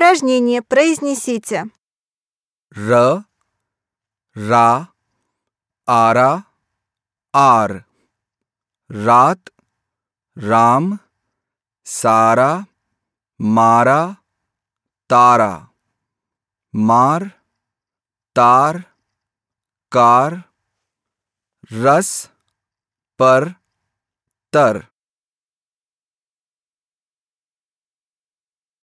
Упражнение. Произнесите. Р, ра, ара, ар. Рат, рам, сара, мара, тара. Мар, тар, кар, рас, пар, तर